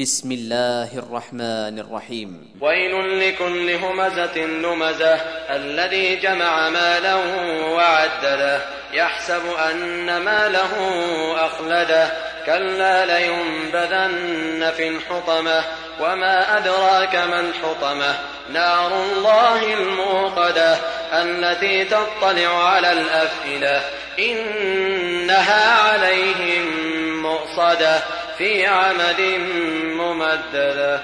بسم الله الرحمن الرحيم. ويل لكل همزة لمزة الذي جمع مالا وعدده يحسب أن ماله أخلده. كلا لينبذن في الحطمة. وما أدراك ما الحطمة. نار الله الموقدة التي تطلع على الأفئدة. إنها عليهم مؤصدة. في عمد ممدده